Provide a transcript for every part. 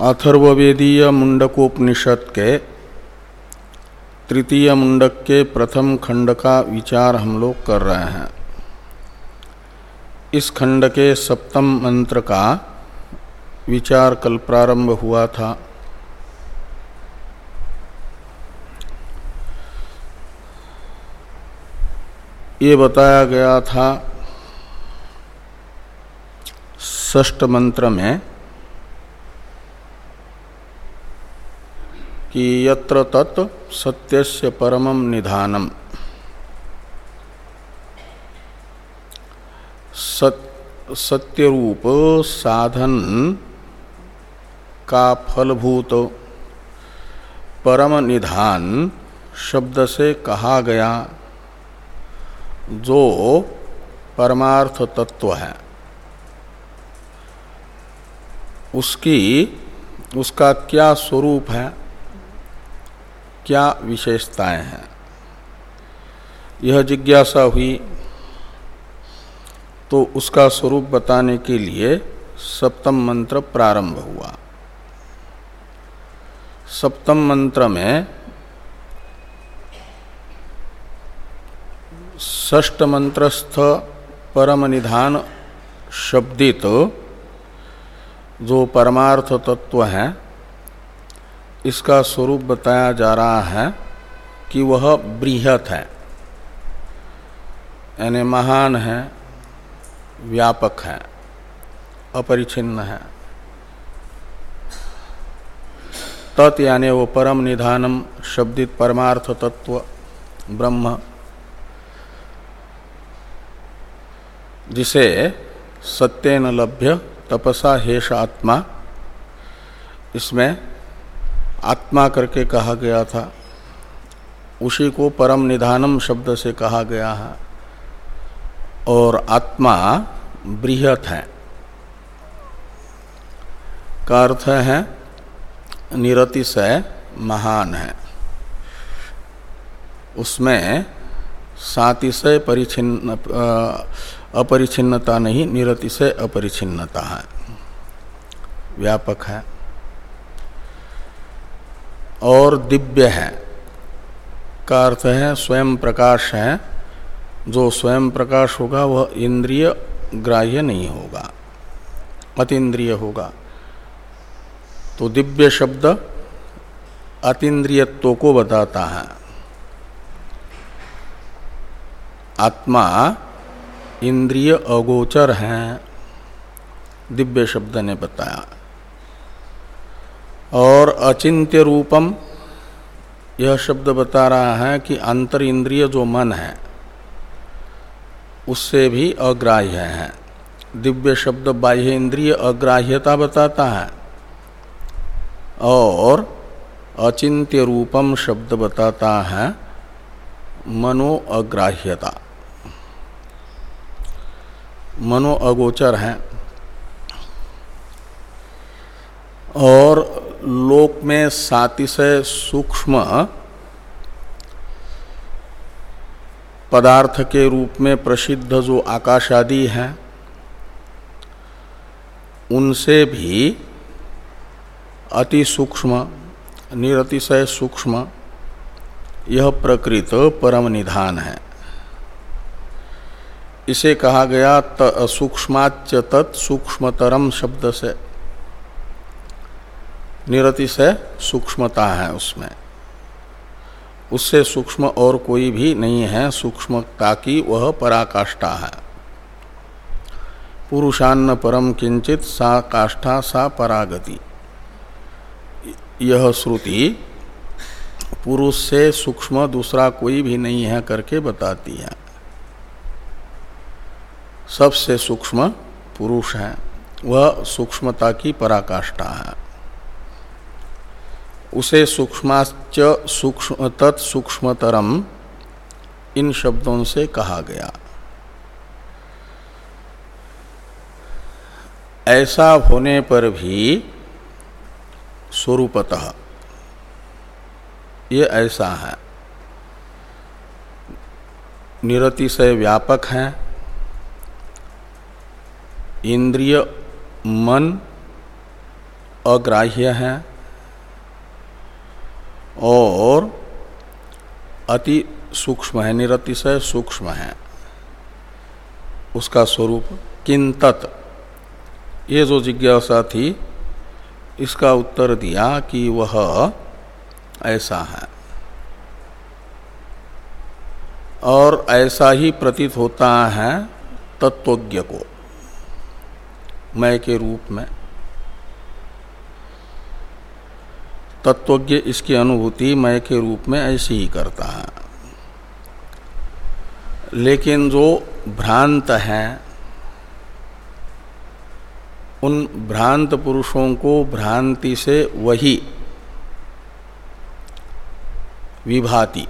अथर्ववेदीय मुंडकोपनिषद के तृतीय मुंडक के प्रथम खंड का विचार हम लोग कर रहे हैं। इस खंड के सप्तम मंत्र का विचार कल प्रारंभ हुआ था। ये बताया गया था ष्ट मंत्र में कि यत्र तत् सत्यस्य परमम निधानम। सत्य रूप साधन का फलभूत परम निधान शब्द से कहा गया, जो परमार्थ तत्व है। उसकी, उसका क्या स्वरूप है? क्या विशेषताएँ हैं? यह जिज्ञासा हुई। तो उसका स्वरूप बताने के लिए सप्तम मंत्र प्रारंभ हुआ। सप्तम मंत्र में ष्ट मंत्रस्थ परम निधान शब्दित जो परमार्थ तत्व है इसका स्वरूप बताया जा रहा है कि वह बृहत है, यानी महान है, व्यापक है, अपरिचिन्न है। तत् यानी वो परम निधानम शब्दित परमार्थ तत्व ब्रह्म, जिसे सत्यन लभ्य तपसा हेष आत्मा, इसमें आत्मा करके कहा गया था, उसी को परम निधानम शब्द से कहा गया है। और आत्मा बृहत है। का अर्थ है निरतिशय महान है। उसमें सातिशय परिचिन्न अपरिचिन्नता नहीं निरतिशय अपरिचिन्नता है। व्यापक है। और दिव्य है। का अर्थ है स्वयं प्रकाश है। जो स्वयं प्रकाश होगा, वह इंद्रिय ग्राह्य नहीं होगा। अतीन्द्रिय होगा। तो दिव्य शब्द अतीन्द्रियत्व को बताता है। आत्मा इंद्रिय अगोचर हैं, दिव्य शब्द ने बताया। और अचिंत्य रूपम, यह शब्द बता रहा है कि अंतर इंद्रिय जो मन है, उससे भी अग्राह्य है। दिव्य शब्द बाह्य इंद्रिय अग्राह्यता बताता है। और अचिंत्य रूपम शब्द बताता है मनो अग्राह्यता मनो अगोचर है। और लोक में सातिशय सूक्ष्म पदार्थ के रूप में प्रसिद्ध जो आकाश आदि हैं, उनसे भी अति सूक्ष्म, निरतिशय सूक्ष्म, यह प्रकृत परम निधान है। इसे कहा गया सूक्ष्माच तत् सूक्ष्मतरम शब्द से। निरतिशय सूक्ष्मता है उसमें। उससे सूक्ष्म और कोई भी नहीं है, सूक्ष्मता की वह पराकाष्ठा है। पुरुषान्न परम किंचित सा काष्ठा सा परागति। यह श्रुति पुरुष से सूक्ष्म दूसरा कोई भी नहीं है करके बताती है। सबसे सूक्ष्म पुरुष है। वह सूक्ष्मता की पराकाष्ठा है। उसे सूक्ष्माच सूक्ष्म तत्सूक्ष्मतरम इन शब्दों से कहा गया। ऐसा होने पर भी स्वरूपतः, ये ऐसा है। निरतिशय व्यापक है। इंद्रिय, मन अग्राह्य है। और अति सूक्ष्म है, निरतिशय सूक्ष्म है। उसका स्वरूप किंतत। ये जो जिज्ञासा थी, इसका उत्तर दिया कि वह ऐसा है। और ऐसा ही प्रतीत होता है तत्वज्ञ को मैं के रूप में। तत्वज्ञ इसकी अनुभूति मय के रूप में ऐसी ही करता है। लेकिन जो भ्रांत है, उन भ्रांत पुरुषों को भ्रांति से वही विभाति,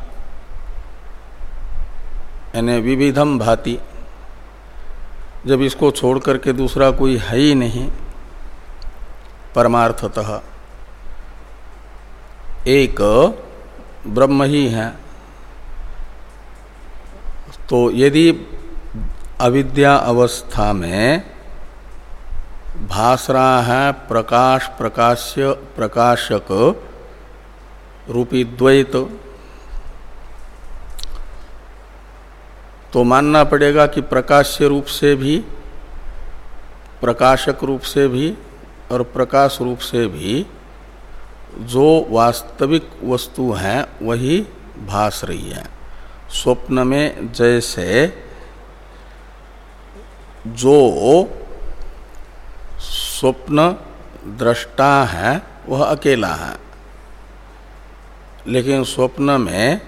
यानी विविधम भाति, जब इसको छोड़ करके दूसरा कोई है ही नहीं, परमार्थतः एक ब्रह्म ही है। तो यदि अविद्या अवस्था में भास रहा है, प्रकाश प्रकाश्य, प्रकाशक रूपी द्वैत तो मानना पड़ेगा कि प्रकाश्य रूप से भी, प्रकाशक रूप से भी और प्रकाश रूप से भी जो वास्तविक वस्तु है, वही भास रही है। स्वप्न में जैसे जो स्वप्न दृष्टा है, वह अकेला है। लेकिन स्वप्न में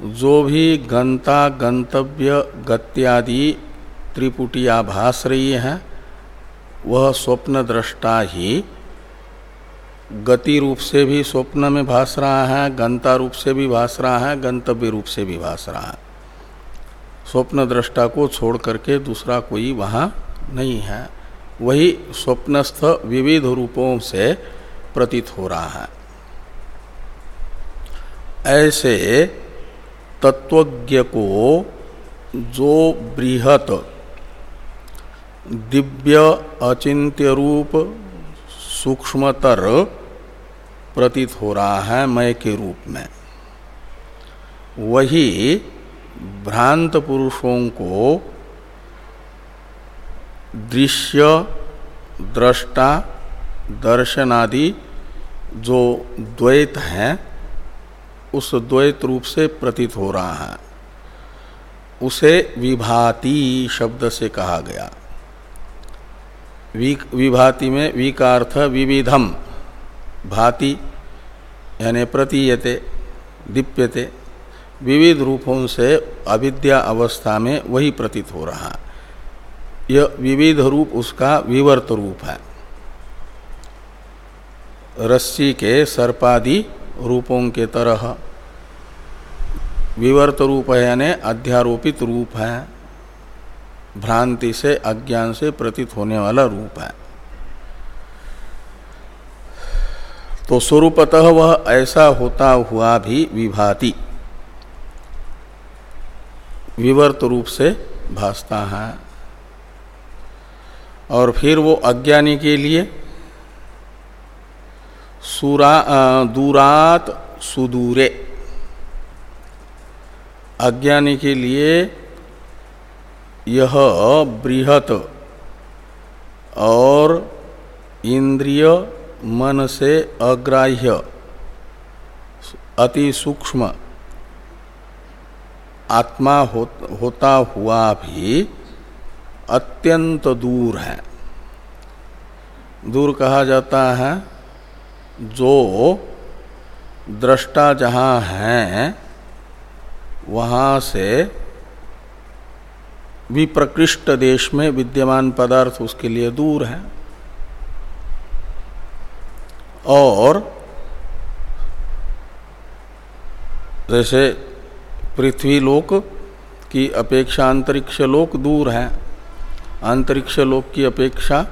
जो भी गंता गंतव्य, गत्यादि त्रिपुटिया भास रही है, वह स्वप्न दृष्टा ही गति रूप से भी स्वप्न में भास रहा है गंता रूप से भी भास रहा है, गंतव्य रूप से भी भास रहा है। स्वप्न दृष्टा को छोड़ करके दूसरा कोई वहाँ नहीं है। वही स्वप्नस्थ विविध रूपों से प्रतीत हो रहा है। ऐसे तत्वज्ञ को जो बृहत दिव्य अचिंत्य रूप, सूक्ष्मतर प्रतीत हो रहा है मय के रूप में। वही भ्रांत पुरुषों को दृश्य, दृष्टा, दर्शनादि जो द्वैत है, उस द्वैत रूप से प्रतीत हो रहा है। उसे विभाति शब्द से कहा गया। विभाति में विकार्थ विविधम। भाति यानी प्रतीयते, दीप्यते विविध रूपों से अविद्या अवस्था में वही प्रतीत हो रहा यह विविध रूप उसका विवर्त रूप है। रस्सी के सर्पादि रूपों के तरह विवर्त रूप है यानी अध्यारोपित रूप है। भ्रांति से, अज्ञान से प्रतीत होने वाला रूप है। तो स्वरूपतः वह ऐसा होता हुआ भी विभाति। विवर्त रूप से भासता है। और फिर वो अज्ञानी के लिए सुरा दूरात सुदूरे। अज्ञानी के लिए यह बृहत और इंद्रिय मन से अग्राह्य अति सूक्ष्म। आत्मा हो, होता हुआ भी अत्यंत दूर है। दूर कहा जाता है जो दृष्टा जहाँ है वहाँ से विप्रकृष्ट देश में विद्यमान पदार्थ उसके लिए दूर है। और जैसे पृथ्वी लोक की अपेक्षा अंतरिक्ष लोक दूर है, अंतरिक्ष लोक की अपेक्षा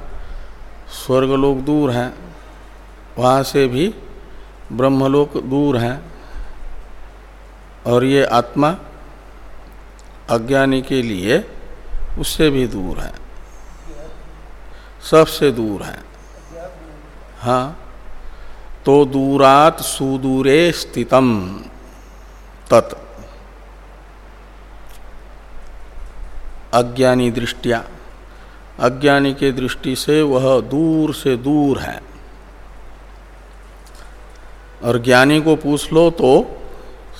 स्वर्गलोक दूर है, वहाँ से भी ब्रह्मलोक दूर है। और ये आत्मा अज्ञानी के लिए उससे भी दूर है, सबसे दूर है। हाँ। तो दूरात सुदूरे स्थितम। तत्। अज्ञानी दृष्टिया। अज्ञानी के दृष्टि से वह दूर से दूर है। और ज्ञानी को पूछ लो तो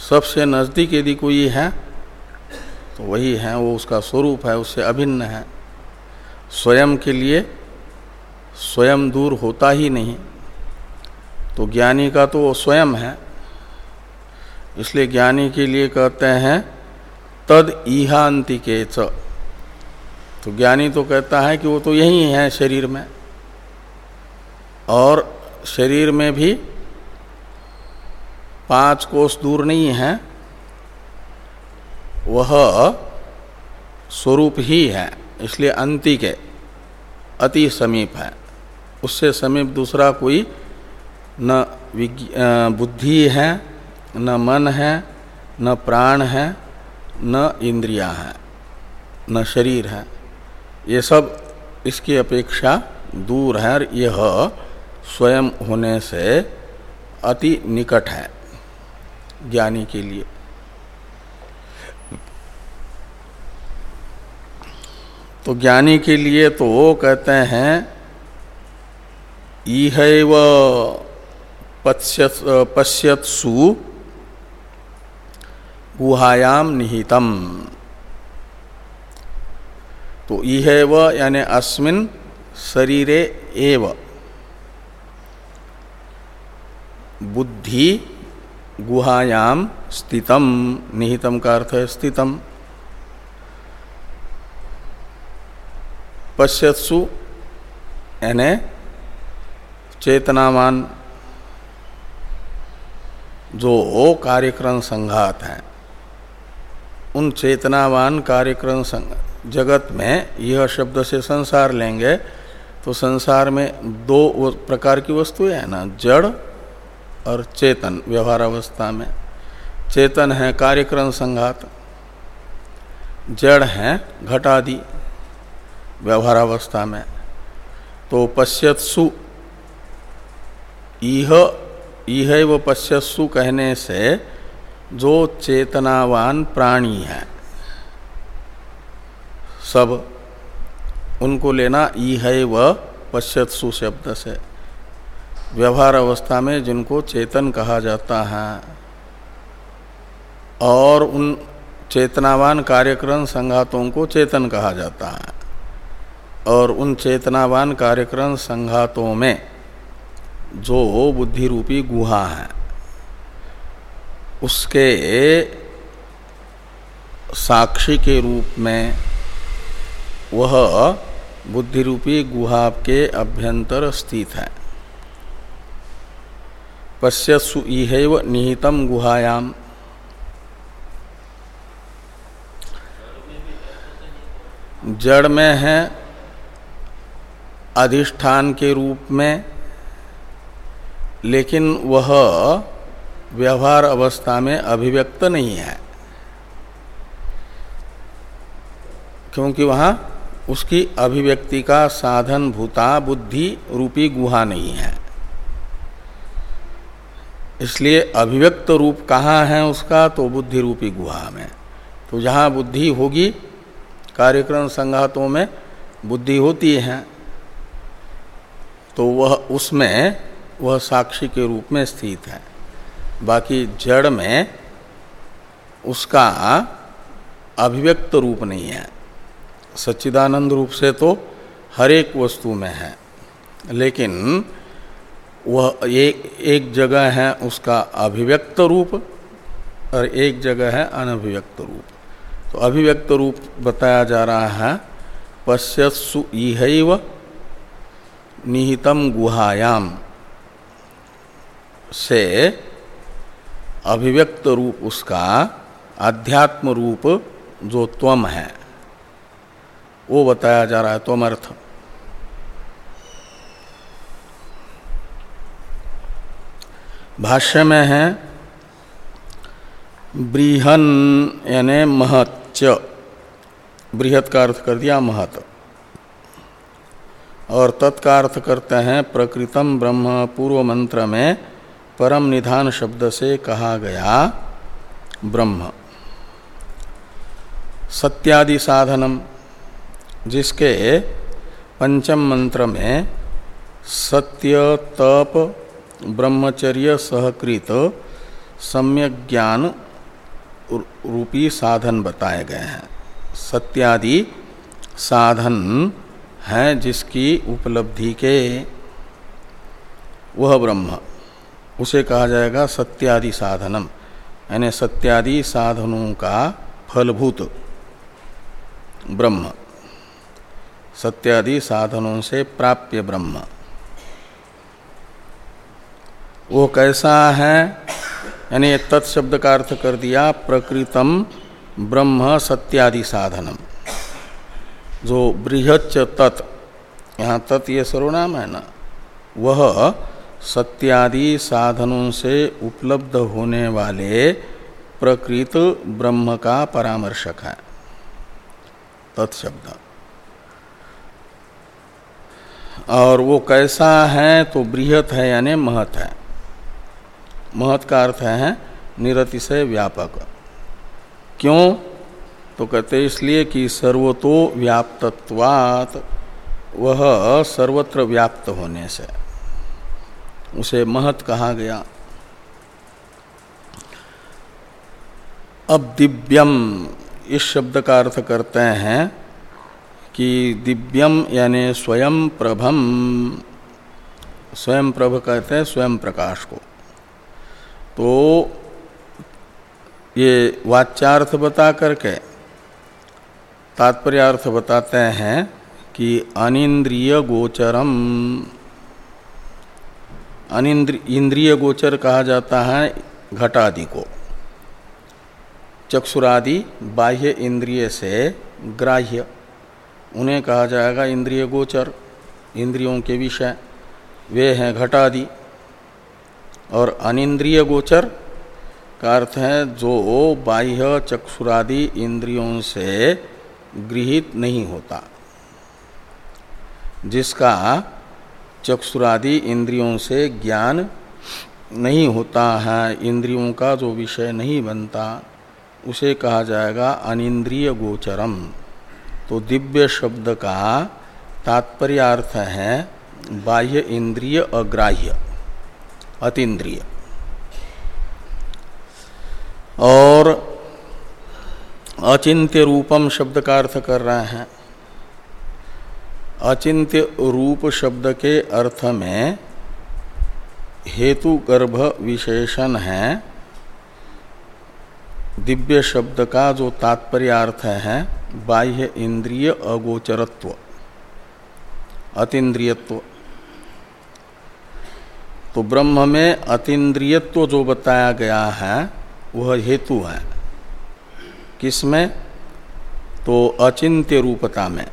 सबसे नज़दीक यदि कोई है तो वही है, वो उसका स्वरूप है, उससे अभिन्न है। स्वयं के लिए स्वयं दूर होता ही नहीं। तो ज्ञानी का तो वो स्वयं है। इसलिए ज्ञानी के लिए कहते हैं, तद ईहांतिके च तो ज्ञानी तो कहता है कि वो तो यही है शरीर में। और शरीर में भी पाँच कोष दूर नहीं है, वह स्वरूप ही है, इसलिए अंति के, अति समीप है। उससे समीप दूसरा कोई न बुद्धि है, न मन है, न प्राण है, न इंद्रिया है, न शरीर है। ये सब इसकी अपेक्षा दूर है और यह स्वयं होने से अति निकट है ज्ञानी के लिए। तो ज्ञानी के लिए तो वो कहते हैं, इहैव पश्यत्सु गुहायाम निहितम। तो इहैव यानी अस्मिन शरीरे एव। बुद्धि गुहायाम स्थितम, निहितम का अर्थ है स्थितम। पश्यत्सु यानी चेतनावान जो कार्यक्रम संघात हैं, उन चेतनावान कार्यक्रम जगत में यह शब्द से संसार लेंगे तो संसार में दो प्रकार की वस्तुएँ हैं ना, जड़ और चेतन, व्यवहार अवस्था में। चेतन है कार्यक्रम संघात, जड़ है घटादि, व्यवहार अवस्था में। तो पश्यत्सु, इह इह व पश्यत्सु कहने से जो चेतनावान प्राणी है, सब, उनको लेना इह व पश्यत्सु शब्द से। व्यवहार अवस्था में जिनको चेतन कहा जाता है, और उन चेतनावान कार्यक्रम संघातों को चेतन कहा जाता है, और उन चेतनावान कार्यक्रम संघातों में जो बुद्धि रूपी गुहा है, उसके साक्षी के रूप में वह बुद्धि रूपी गुहा के अभ्यंतर स्थित है। पश्यसु इहैव निहितम गुहायाम। जड़ में है, अधिष्ठान के रूप में लेकिन वह व्यवहार अवस्था में अभिव्यक्त नहीं है। क्योंकि वहाँ उसकी अभिव्यक्ति का साधन भूता बुद्धि रूपी गुहा नहीं है। इसलिए अभिव्यक्त रूप कहाँ है उसका तो बुद्धि रूपी गुहा में। तो जहाँ बुद्धि होगी, कार्यक्रम संघातों में बुद्धि होती है तो वह उसमें वह साक्षी के रूप में स्थित है। बाकी जड़ में उसका अभिव्यक्त रूप नहीं है। सच्चिदानंद रूप से तो हर एक वस्तु में है। लेकिन वह एक एक जगह है उसका अभिव्यक्त रूप और एक जगह है अनभिव्यक्त रूप। तो अभिव्यक्त रूप बताया जा रहा है पश्यसु इहैव निहितम गुहायाम। से अभिव्यक्त रूप उसका आध्यात्म रूप जो त्वम है, वो बताया जा रहा है त्वमर्थ भाष्य में है, बृहन यानी महत्य। बृहत का अर्थ कर दिया महत। और तत्का अर्थ करते हैं प्रकृतम ब्रह्म पूर्व मंत्र में परम निधान शब्द से कहा गया ब्रह्म। सत्यादि साधनम, जिसके पंचम मंत्र में सत्य, तप, ब्रह्मचर्य सहकृत, सम्यक ज्ञान रूपी साधन बताए गए हैं। सत्यादि साधन हैं जिसकी उपलब्धि के, वह ब्रह्म। उसे कहा जाएगा सत्यादि साधनम। यानी सत्यादि साधनों का फलभूत ब्रह्म। सत्यादि साधनों से प्राप्य ब्रह्म। वो कैसा है? यानी तत्शब्द का अर्थ कर दिया, प्रकृतम ब्रह्म सत्यादि साधनम। जो बृहच तत्, यहाँ तत् ये सर्वनाम है ना, वह सत्यादि साधनों से उपलब्ध होने वाले प्रकृत ब्रह्म का परामर्शक है। तत्शब्द। और वो कैसा है तो बृहत है यानी महत है। महत का अर्थ है निरतिशय व्यापक। क्यों? तो कहते इसलिए कि सर्वतो व्याप्तत्वात्, वह सर्वत्र व्याप्त होने से। उसे महत कहा गया। अब दिव्यम इस शब्द का अर्थ करते हैं कि दिव्यम यानी स्वयं प्रभम। स्वयं प्रभ कहते हैं स्वयं प्रकाश को। तो ये वाच्यार्थ बता करके तात्पर्यार्थ बताते हैं कि अनिंद्रिय गोचरम। इंद्रिय गोचर कहा जाता है घटादि को। चक्षुरादि बाह्य इंद्रिय से ग्राह्य। उन्हें कहा जाएगा इंद्रिय गोचर, इंद्रियों के विषय। वे हैं घटादि। और अनिंद्रिय गोचर का अर्थ है जो बाह्य, चक्षुरादि इंद्रियों से गृहित नहीं होता। जिसका चक्षुरादि इंद्रियों से ज्ञान नहीं होता है। इंद्रियों का जो विषय नहीं बनता, उसे कहा जाएगा अनिंद्रिय गोचरम। तो दिव्य शब्द का तात्पर्यार्थ है बाह्य इंद्रिय अग्राह्य, अतीन्द्रिय। और अचिंत्य रूपम शब्द का अर्थ कर रहे हैं। अचिंत्य रूप शब्द के अर्थ में हेतु गर्भ विशेषण है। दिव्य शब्द का जो तात्पर्य अर्थ है, बाह्य इंद्रिय अगोचरत्व, अतीन्द्रियत्व। तो ब्रह्म में अतीन्द्रियत्व जो बताया गया है, वह हेतु है। किसमें? तो अचिंत्य रूपता में,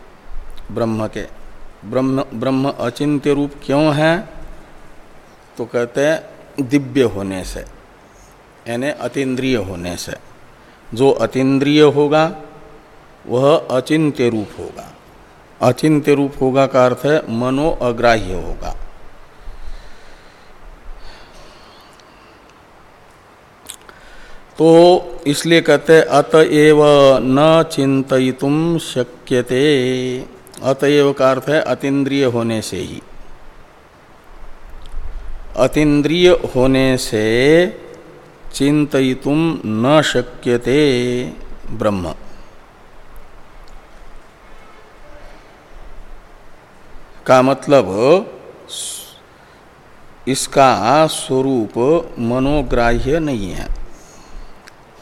ब्रह्म के। ब्रह्म ब्रह्म अचिंत्य रूप क्यों है? तो कहते हैं, दिव्य होने से, यानी अतीन्द्रिय होने से। जो अतीन्द्रिय होगा, वह अचिंत्य रूप होगा। अचिंत्य रूप होगा का अर्थ है मनो अग्राह्य होगा। तो इसलिए कहते अतएव न चिंतुम शक्यते। अतएव का अर्थ है अतीन्द्रिय होने से ही। अतीन्द्रिय होने से चिंतुम न शक्यते ब्रह्म। का मतलब इसका स्वरूप मनोग्राह्य नहीं है।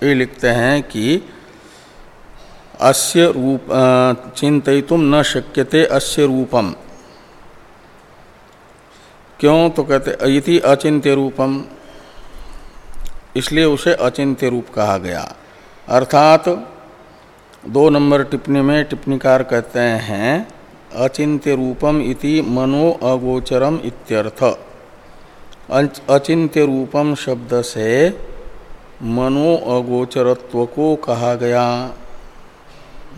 ये लिखते हैं कि अस्य रूप चिंतितुम न शक्यते अस्य रूपम। क्यों तो कहते, इति अचिंत्य रूपम। इसलिए उसे अचिंत्य रूप कहा गया। अर्थात, दो नंबर टिप्पणी में टिप्पणीकार कहते हैं अचिंत्य रूपम इति मनो अगोचरम इत्यर्थ। अचिंत्य रूपम शब्द से मनो अगोचरत्व को कहा गया।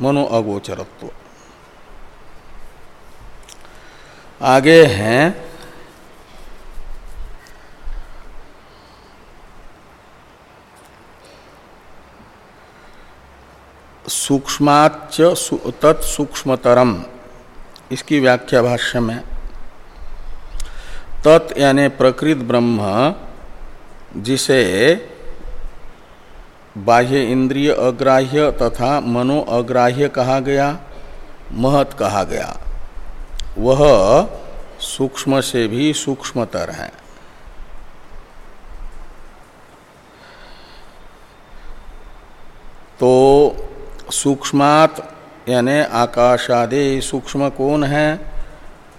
मनो अगोचरत्व आगे हैं सूक्ष्माच तत्सूक्ष्मतरम इसकी व्याख्या भाष्य में तत् यानी प्रकृत ब्रह्म जिसे बाह्य इंद्रिय अग्राह्य तथा मनो अग्राह्य कहा गया, महत कहा गया। वह सूक्ष्म से भी सूक्ष्मतर है। तो सूक्ष्मात यानी आकाशादे सूक्ष्म कौन है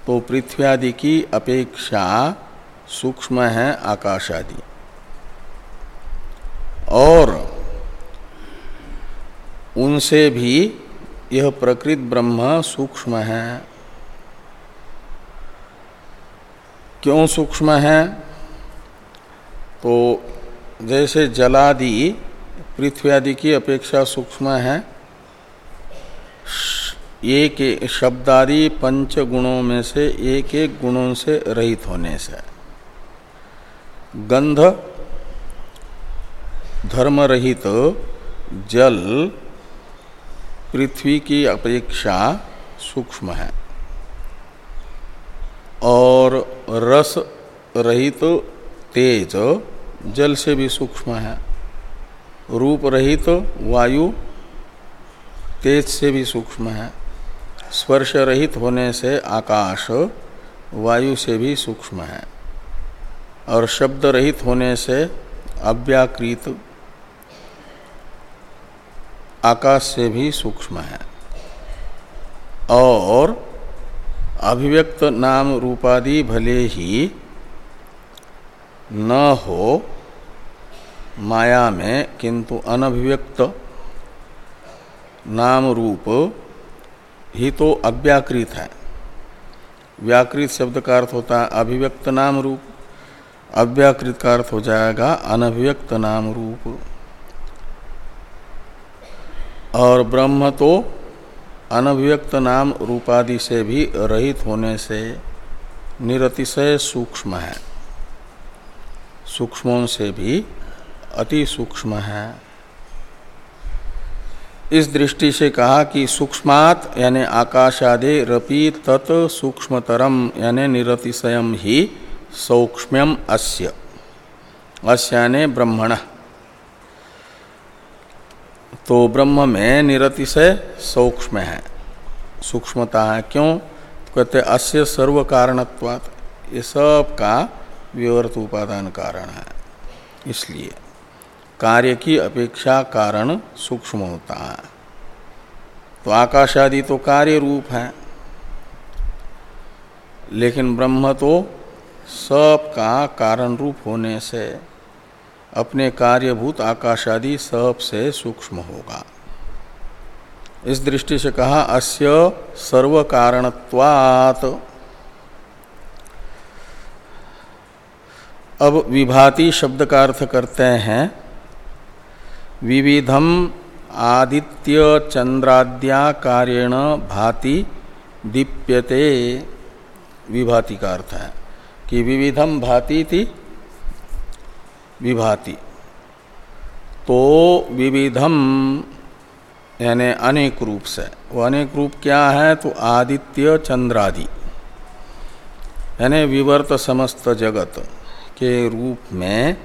तो पृथ्वी आदि की अपेक्षा सूक्ष्म है आकाश आदि और उनसे भी यह प्रकृत ब्रह्म सूक्ष्म है। क्यों सूक्ष्म है? तो जैसे जलादि, पृथ्वी आदि की अपेक्षा सूक्ष्म है। एक शब्दादि पंच गुणों में से एक एक गुणों से रहित होने से। गंध, धर्म रहित, जल पृथ्वी की अपेक्षा सूक्ष्म है। और रस रहित तो तेज जल से भी सूक्ष्म है। रूप रहित तो वायु तेज से भी सूक्ष्म है। स्पर्श रहित होने से आकाश वायु से भी सूक्ष्म है। और शब्द रहित होने से अव्याकृत आकाश से भी सूक्ष्म है। और अभिव्यक्त नाम रूपादि भले ही न हो, माया में, किंतु अनभिव्यक्त नाम रूप ही तो अव्याकृत है। व्याकृत शब्द का अर्थ होता है अभिव्यक्त नाम रूप। अव्याकृत का अर्थ हो जाएगा अनभिव्यक्त नाम रूप। और ब्रह्म तो अनभिव्यक्त नाम रूपादि से भी रहित होने से निरतिशय सूक्ष्म है। सूक्ष्मों से भी अति सूक्ष्म है। इस दृष्टि से कहा कि सूक्ष्मात यानी आकाशादे रपि तत् सूक्ष्मतरम यानी निरतिशयम ही सौक्ष्म्यम अस्य। अस्याने ब्रह्मण। तो ब्रह्म में निरतिशय सूक्ष्म है। सूक्ष्मता है क्यों? तो कहते अस्य सर्व कारणत्वात् ये सब का विवर्त उपादान कारण है। इसलिए कार्य की अपेक्षा कारण सूक्ष्म होता है। तो आकाश आदि तो कार्य रूप है। लेकिन ब्रह्म तो सब का कारण रूप होने से अपने कार्यभूत आकाश आदि सबसे सूक्ष्म होगा। इस दृष्टि से कहा, अस्य सर्व कारणत्वात् अब विभाति शब्द का अर्थ करते हैं, विविधम आदित्य चंद्राद्या कार्यण भाति दीप्यते। विभाति का अर्थ है कि विविधम भाति थी विभाति। तो विविधम यानी अनेक रूप से। वो अनेक रूप क्या है? तो आदित्य चंद्रादि। यानी विवर्त समस्त जगत के रूप में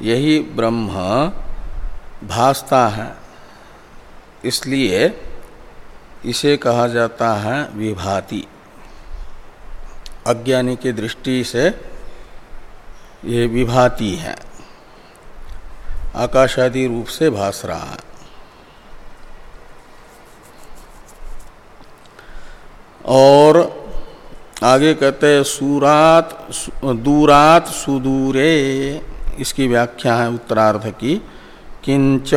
यही ब्रह्म भासता है। इसलिए इसे कहा जाता है विभाति। अज्ञानी की दृष्टि से ये विभाति है। आकाशादि रूप से भास रहा है। और आगे कहते हैं, सूरात दूरात सुदूरे। इसकी व्याख्या है उत्तरार्ध की। किंच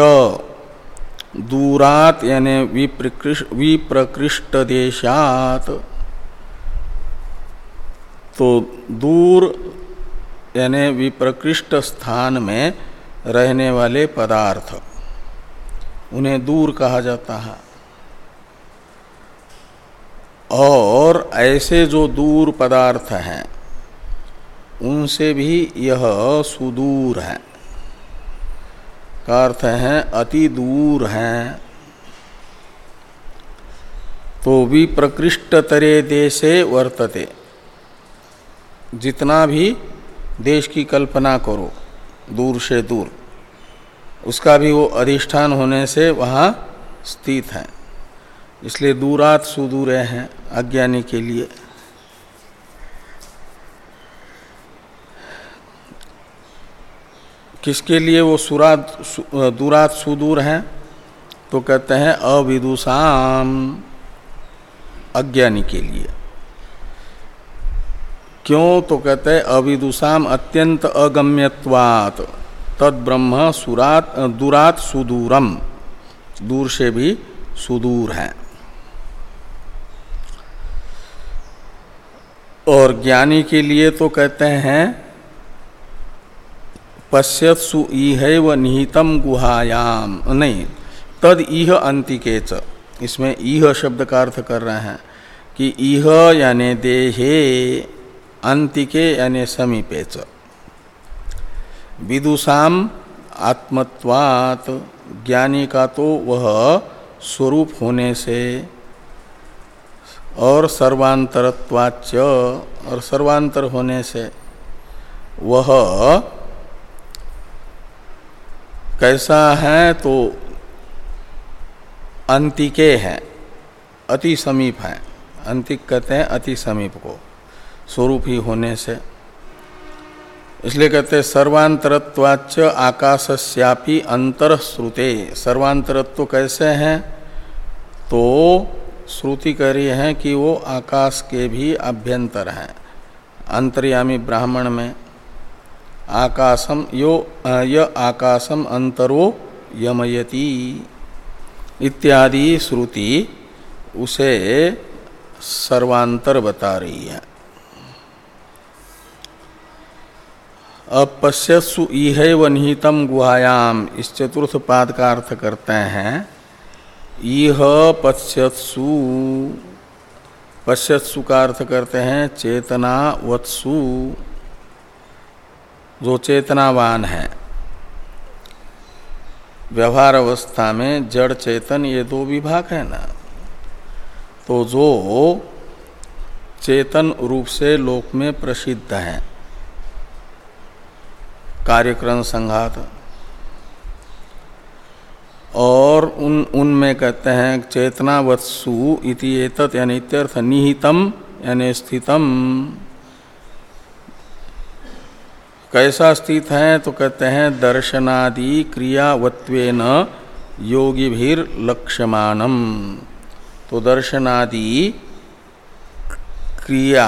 दूरात यानी विप्रकृष्ट देशात। तो दूर यानी विप्रकृष्ट स्थान में रहने वाले पदार्थ। उन्हें दूर कहा जाता है। और ऐसे जो दूर पदार्थ हैं, उनसे भी यह सुदूर है। का अर्थ है, अति दूर हैं। तो भी प्रकृष्ट तरे देशे वर्तते। जितना भी देश की कल्पना करो। दूर से दूर। उसका भी वो अधिष्ठान होने से वहाँ स्थित है। इसलिए दूरात सुदूर हैं अज्ञानी के लिए। किसके लिए वो सुरात दूरात सुदूर हैं? तो कहते हैं अविदुषाम, अज्ञानी के लिए। क्यों? तो कहते हैं, अविदुषाम अत्यंत अगम्यवात तद ब्रह्म सुरात दूरात सुदूरम। दूर से भी सुदूर है। और ज्ञानी के लिए तो कहते हैं पश्यत्सु इह व निहितम गुहायाम। नहीं, तद इह अंतिके च इसमें इह शब्द का अर्थ कर रहे हैं कि इह यानि देहे अंतिके यानी समीपे च। विदुषाम आत्मत्वात ज्ञानी का तो वह स्वरूप होने से और सर्वांतरत्वाच और सर्वांतर होने से वह कैसा है तो अंतिके है, अति समीप है। अंतिक कहते हैं अति समीप को। स्वरूप ही होने से। इसलिए कहते हैं सर्वांतरत्वाच आकाशस्यापि अंतरश्रुते। सर्वांतरत्व कैसे हैं? तो श्रुति कह रही है कि वो आकाश के भी अभ्यंतर हैं। अंतर्यामी ब्राह्मण में, आकाशम यो य आकाशम अंतरो यमयति इत्यादि श्रुति उसे सर्वांतर बता रही है। अब पश्यसु व निहितम गुहायाम। इस चतुर्थ पाद का अर्थ करते हैं, इह पश्यत्सु। पश्यत्सु का अर्थ करते हैं, चेतना वत्सु। जो चेतनावान है। व्यवहार अवस्था में जड़ चेतन ये दो विभाग है ना। तो जो चेतन रूप से लोक में प्रसिद्ध है। कार्यक्रम संघात। और उन, उनमें कहते हैं, चेतना वत्सु इति एतत् यानी इत्यर्थ निहितम यानी स्थितम। कैसा स्थित है तो कहते हैं, दर्शनादि क्रियावत्वेन योगी भीर लक्ष्यमानम। तो दर्शनादि क्रिया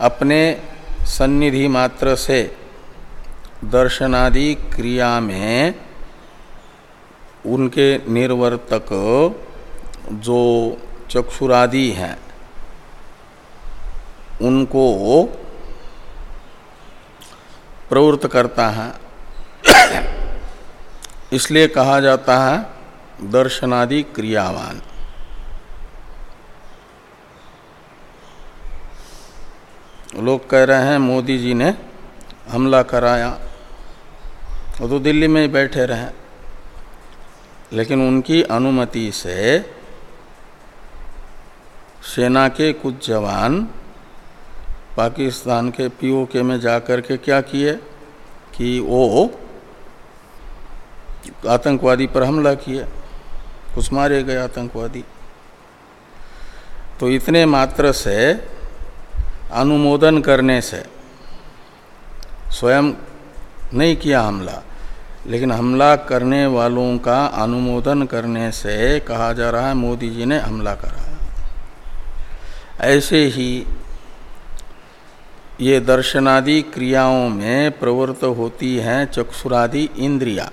अपने सन्निधि मात्र से दर्शनादि क्रिया में उनके निर्वर्तक जो चक्षुरादि हैं, उनको प्रवृत्त करता है। इसलिए कहा जाता है दर्शनादि क्रियावान। लोग कह रहे हैं, मोदी जी ने हमला कराया। वो तो दिल्ली में ही बैठे रहे। लेकिन उनकी अनुमति से सेना के कुछ जवान पाकिस्तान के पीओके में जाकर के क्या किए कि वो आतंकवादी पर हमला किए, कुछ मारे गए आतंकवादी। तो इतने मात्र से अनुमोदन करने से स्वयं नहीं किया हमला, लेकिन हमला करने वालों का अनुमोदन करने से कहा जा रहा है, मोदी जी ने हमला करा। ऐसे ही ये दर्शनादि क्रियाओं में प्रवृत्त होती हैं चक्षुरादि इंद्रिया।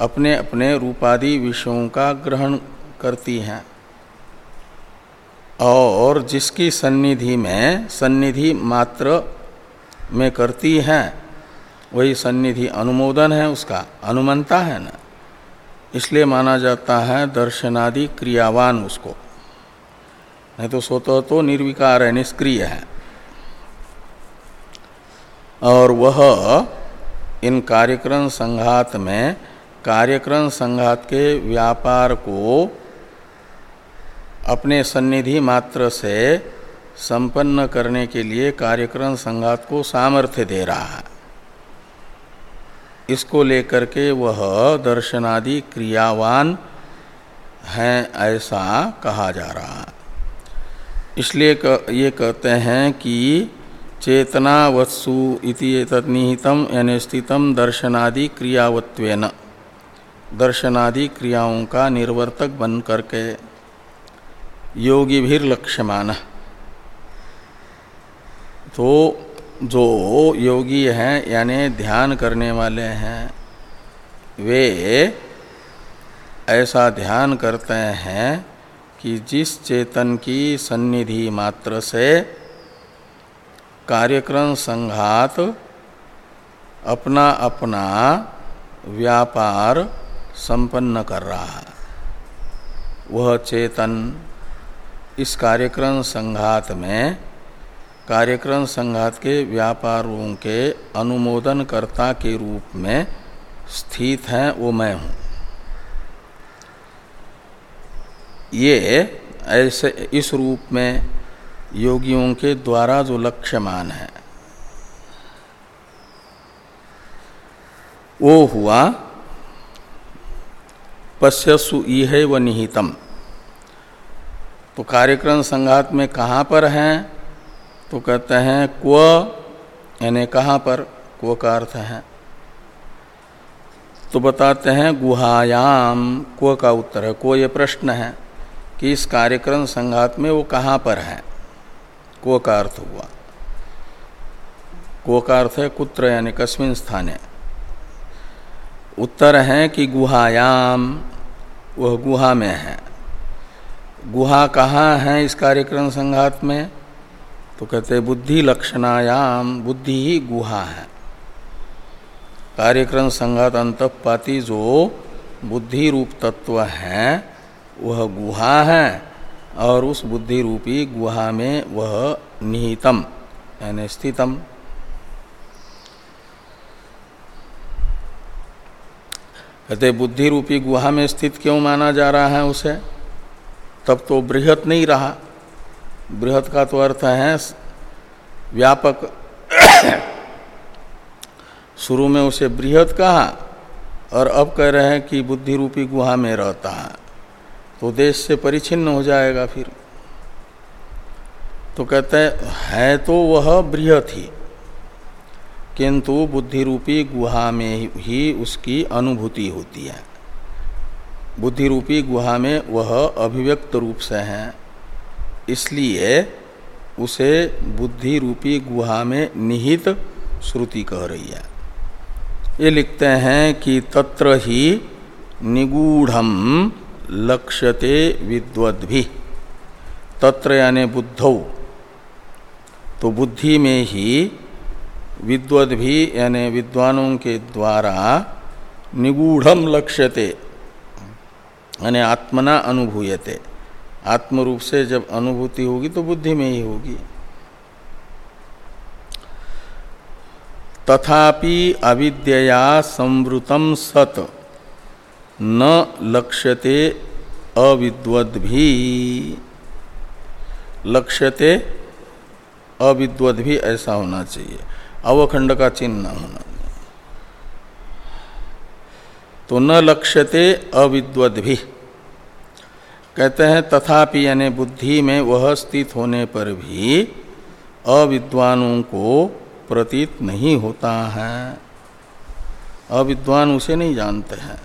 अपने अपने रूपादि विषयों का ग्रहण करती हैं। और जिसकी सन्निधि में सन्निधि मात्र में करती है, वही सन्निधि अनुमोदन है, उसका अनुमंता है ना। इसलिए माना जाता है दर्शनादि क्रियावान उसको। नहीं तो स्वतः तो निर्विकार है, निष्क्रिय है। और वह इन कार्यक्रम संघात में, कार्यक्रम संघात के व्यापार को अपने सन्निधि मात्र से संपन्न करने के लिए कार्यक्रम संघात को सामर्थ्य दे रहा है। इसको लेकर के वह दर्शनादि क्रियावान है ऐसा कहा जा रहा है। इसलिए ये कहते हैं कि चेतना वत्सु इति तदनिहितम यानी स्थितम दर्शनादि क्रियावत्वेन दर्शनादि क्रियाओं का निर्वर्तक बन करके योगी भी लक्ष्यमान तो जो योगी हैं, यानी ध्यान करने वाले हैं, वे ऐसा ध्यान करते हैं कि जिस चेतन की सन्निधि मात्र से कार्यक्रम संघात अपना अपना व्यापार संपन्न कर रहा है। वह चेतन इस कार्यक्रम संघात में, कार्यक्रम संघात के व्यापारों के अनुमोदन कर्ता के रूप में स्थित हैं वो मैं हूँ। ये ऐसे, इस रूप में योगियों के द्वारा जो लक्ष्यमान है, वो हुआ, पश्यसु है व निहितम। तो कार्यक्रम संघात में कहाँ पर हैं? तो कहते हैं, क्व, यानी कहाँ पर? क्व का अर्थ है। तो बताते हैं, गुहायाम, क्व का उत्तर है। को ये प्रश्न है कि इस कार्यक्रम संघात में वो कहाँ पर है? को का अर्थ हुआ। को का अर्थ है कुत्र, यानी कस्मिन स्थाने। उत्तर है कि गुहायाम, वह गुहा में है। गुहा कहाँ है इस कार्यक्रम संघात में? तो कहते बुद्धि लक्षणायाम, बुद्धि ही गुहा है। कार्यक्रम संघात अंतपाती जो बुद्धि रूप तत्व है, वह गुहा है, और उस बुद्धि रूपी गुहा में वह निहितम, यानी स्थितम। कहते बुद्धि रूपी गुहा में स्थित क्यों माना जा रहा है उसे? तब तो बृहत नहीं रहा। बृहत का तो अर्थ है व्यापक। शुरू में उसे बृहत कहा और अब कह रहे हैं कि बुद्धि रूपी गुहा में रहता है। तो देश से परिचिन्न हो जाएगा फिर। तो कहते हैं, है तो वह बृहत ही, किंतु बुद्धि रूपी गुहा में ही उसकी अनुभूति होती है। बुद्धि रूपी गुहा में वह अभिव्यक्त रूप से हैं। इसलिए उसे बुद्धि रूपी गुहा में निहित श्रुति कह रही है। ये लिखते हैं कि तत्र ही निगूढ़म लक्ष्यते विद्वद्भि। तत्र यानि बुद्धौ। तो बुद्धि में ही विद्वद भी यानी विद्वानों के द्वारा निगूढ़ लक्ष्यते यानी आत्मना अनुभूयते। आत्म रूप से जब अनुभूति होगी तो बुद्धि में ही होगी। तथापि अविद्या संवृतम सत, न लक्ष्यते अविद्वद भी। लक्ष्यते अविद्वद भी ऐसा होना चाहिए। अवखंड का चिन्ह होना। तो न लक्ष्यते अविद्वद भी। कहते हैं, तथापि यानी बुद्धि में वह स्थित होने पर भी अविद्वानों को प्रतीत नहीं होता है। अविद्वान उसे नहीं जानते हैं।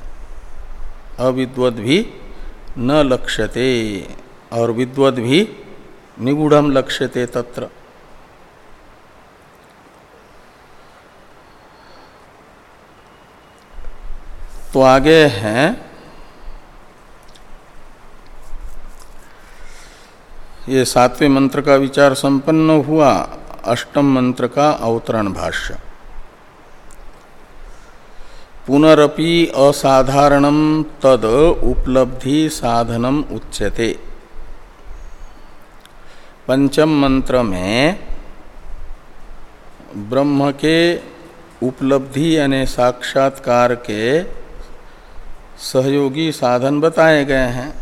अविद्वद भी न लक्ष्यते और विद्वद भी निगूढ़ लक्ष्यते तत्र। तो आगे हैं ये सातवें मंत्र का विचार संपन्न हुआ। अष्टम मंत्र का अवतरण भाष्य। पुनरपि असाधारणम तद उपलब्धि साधनम उच्यते। पंचम मंत्र में ब्रह्म के उपलब्धि यानी साक्षात्कार के सहयोगी साधन बताए गए हैं।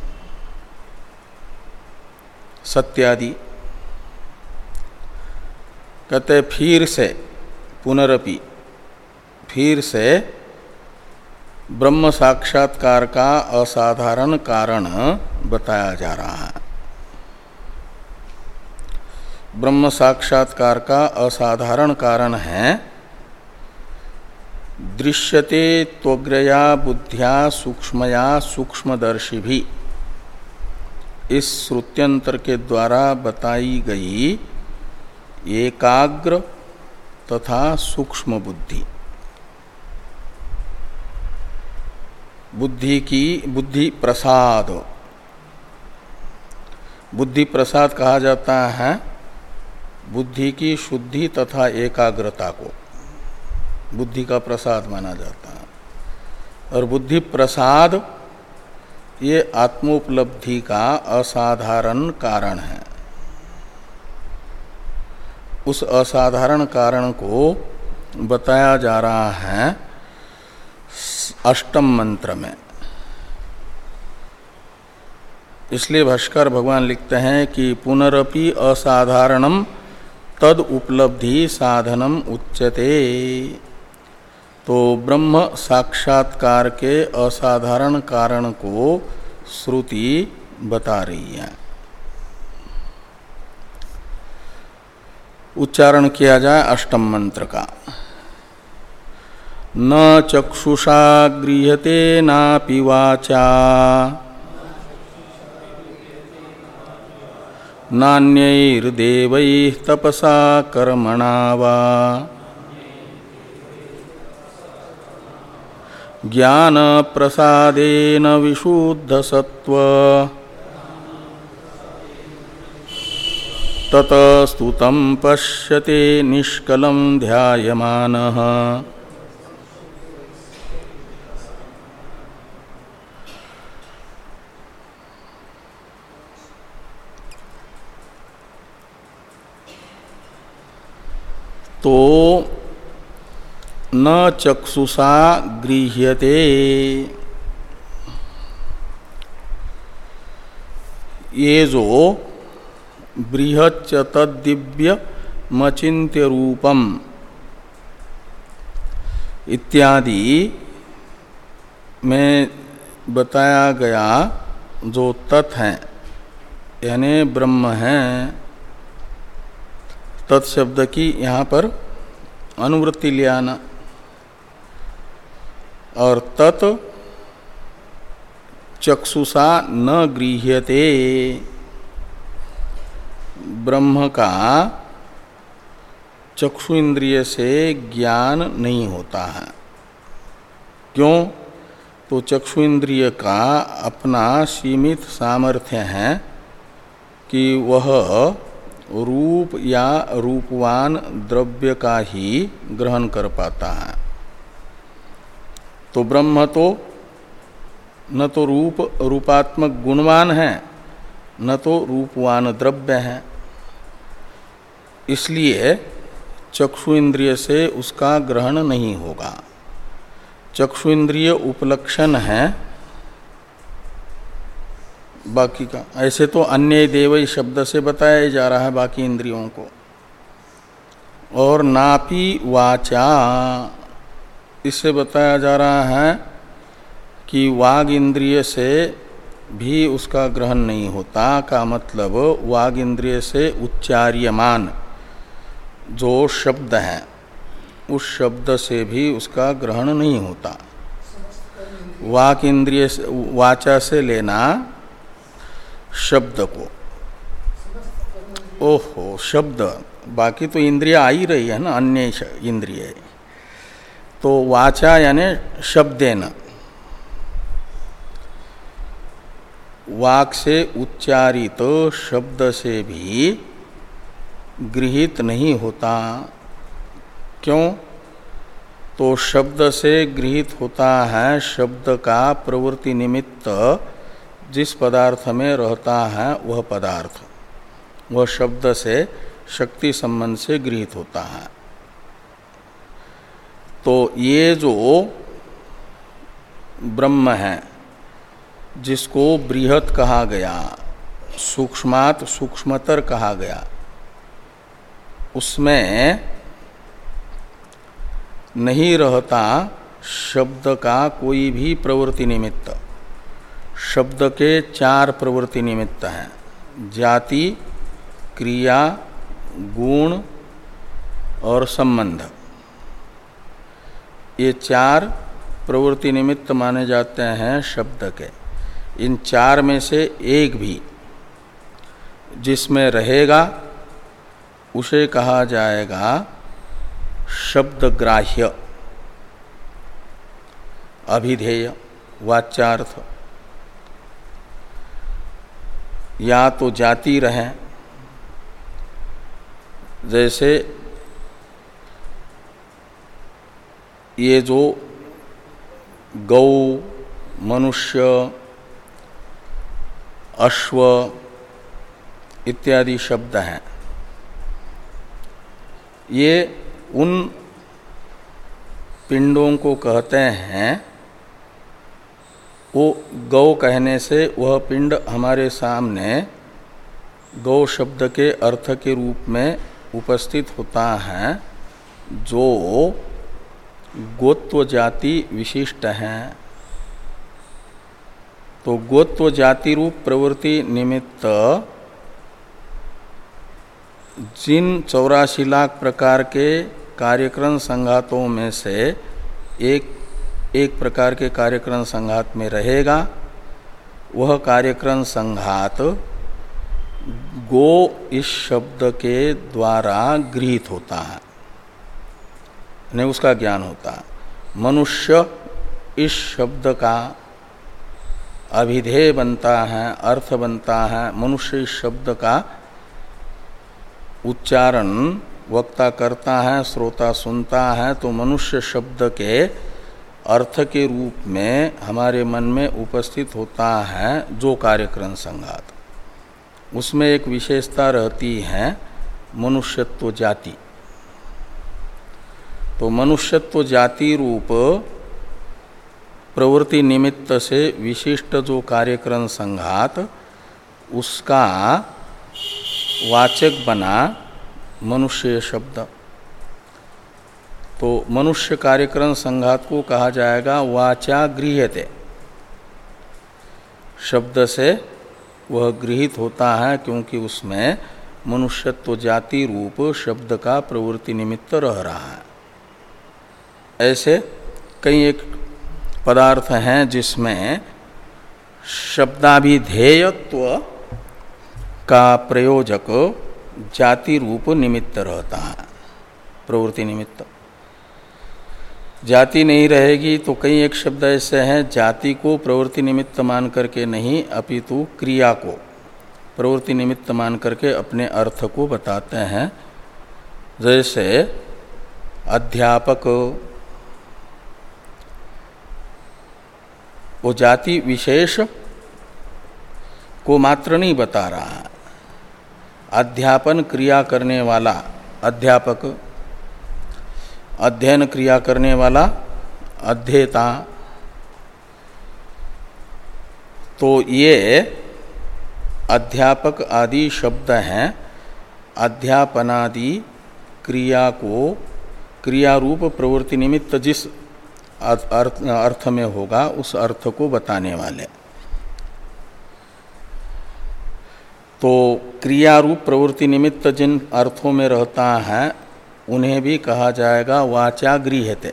सत्यादि। कहते फिर से, पुनरपि, फिर से, ब्रह्म साक्षात्कार का असाधारण कारण बताया जा रहा है। ब्रह्म साक्षात्कार का असाधारण कारण है, दृश्यते त्वग्रया बुद्धिया सूक्ष्मया सूक्ष्मदर्शी भी इस श्रुत्यंतर के द्वारा बताई गई एकाग्र तथा सूक्ष्म बुद्धि। बुद्धि की, बुद्धि प्रसाद। बुद्धि प्रसाद कहा जाता है, बुद्धि की शुद्धि तथा एकाग्रता को। बुद्धि का प्रसाद माना जाता है। और बुद्धि प्रसाद ये आत्मोपलब्धि का असाधारण कारण है। उस असाधारण कारण को बताया जा रहा है अष्टम मंत्र में। इसलिए भाष्कर भगवान लिखते हैं कि पुनरपि असाधारणम तद उपलब्धि साधनम उच्यते। तो ब्रह्म साक्षात्कार के असाधारण कारण को श्रुति बता रही है। उच्चारण किया जाए अष्टम मंत्र का। न चक्षुषा गृहते ना पिवाचा नान्यैर्देव तपसा कर्मणा वा। ज्ञान प्रसादेन विशुद्ध सत्व ततस्तुतं पश्यते निष्कलं ध्यायमानः। तो न चक्षुषा गृह्यते। ये जो बृहच्च तदिव्य मचिंत्य रूपम इत्यादि में बताया गया जो तत् हैं, यानी ब्रह्म हैं तत्शब्द की यहाँ पर अनुवृत्ति ले आना। और तत् चक्षुषा न गृह्यते। ब्रह्म का चक्षु इंद्रिय से ज्ञान नहीं होता है। क्यों? तो चक्षु इंद्रिय का अपना सीमित सामर्थ्य है कि वह रूप या रूपवान द्रव्य का ही ग्रहण कर पाता है। तो ब्रह्म तो न तो रूप रूपात्मक गुणवान है, न तो रूपवान द्रव्य है। इसलिए चक्षु इंद्रिय से उसका ग्रहण नहीं होगा। चक्षु इंद्रिय उपलक्षण है। बाकी का, ऐसे तो अन्य देव शब्द से बताया जा रहा है बाकी इंद्रियों को। और नापी वाचा इससे बताया जा रहा है कि वाग इंद्रिय से भी उसका ग्रहण नहीं होता, का मतलब वाग इंद्रिय से उच्चार्यमान जो शब्द है, उस शब्द से भी उसका ग्रहण नहीं होता। वाक इंद्रिय वाचा से लेना शब्द को। ओहो, शब्द, बाकी तो इंद्रिया आ ही रही है ना, अन्य इंद्रिय। तो वाचा यानी शब्देन। वाक से उच्चारित तो शब्द से भी गृहित नहीं होता। क्यों? तो शब्द से गृहित होता है शब्द का प्रवृत्ति निमित्त जिस पदार्थ में रहता है वह पदार्थ। वह शब्द से शक्ति संबंध से गृहित होता है। तो ये जो ब्रह्म है, जिसको बृहत कहा गया, सूक्ष्मात सूक्ष्मतर कहा गया, उसमें नहीं रहता शब्द का कोई भी प्रवृत्ति निमित्त। शब्द के चार प्रवृत्ति निमित्त हैं, जाति, क्रिया, गुण और संबंध। ये चार प्रवृत्ति निमित्त माने जाते हैं शब्द के। इन चार में से एक भी जिसमें रहेगा, उसे कहा जाएगा शब्द ग्राह्य अभिधेय, वाच्यार्थ। या तो जाति रहे, जैसे ये जो गौ, मनुष्य, अश्व इत्यादि शब्द हैं, ये उन पिंडों को कहते हैं, वो गौ कहने से वह पिंड हमारे सामने गौ शब्द के अर्थ के रूप में उपस्थित होता है, जो गोत्व जाति विशिष्ट हैं। तो गोत्व जाति रूप प्रवृत्ति निमित्त जिन चौरासी लाख प्रकार के कार्यक्रम संघातों में से एक एक प्रकार के कार्यक्रम संघात में रहेगा। वह कार्यक्रम संघात गो इस शब्द के द्वारा गृहित होता है। ने उसका ज्ञान होता। मनुष्य इस शब्द का अभिधेय बनता है, अर्थ बनता है। मनुष्य इस शब्द का उच्चारण वक्ता करता है, श्रोता सुनता है तो मनुष्य शब्द के अर्थ के रूप में हमारे मन में उपस्थित होता है जो कार्यक्रम संघात। उसमें एक विशेषता रहती है, मनुष्यत्व जाति। तो मनुष्यत्व जाति रूप प्रवृत्ति निमित्त से विशिष्ट जो कार्यक्रम संघात, उसका वाचक बना मनुष्य शब्द। तो मनुष्य कार्यक्रम संघात को कहा जाएगा वाचा गृहते शब्द से वह गृहित होता है क्योंकि उसमें मनुष्यत्व जाति रूप शब्द का प्रवृत्ति निमित्त रह रहा है। ऐसे कई एक पदार्थ हैं जिसमें शब्दाभिधेयत्व का प्रयोजक जाति रूप निमित्त रहता है, प्रवृत्ति निमित्त। जाति नहीं रहेगी तो कई एक शब्द ऐसे हैं, जाति को प्रवृत्ति निमित्त मान करके नहीं, अपितु क्रिया को प्रवृत्ति निमित्त मान करके अपने अर्थ को बताते हैं। जैसे अध्यापक वो जाति विशेष को मात्र नहीं बता रहा। है अध्यापन क्रिया करने वाला अध्यापक, अध्ययन क्रिया करने वाला अध्येता तो ये अध्यापक आदि शब्द हैं। अध्यापनादि क्रिया को क्रिया रूप प्रवृत्ति निमित्त जिस अर्थ, अर्थ में होगा उस अर्थ को बताने वाले। तो क्रिया रूप प्रवृत्ति निमित्त जिन अर्थों में रहता है उन्हें भी कहा जाएगा वाचा गृहते